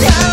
Yeah.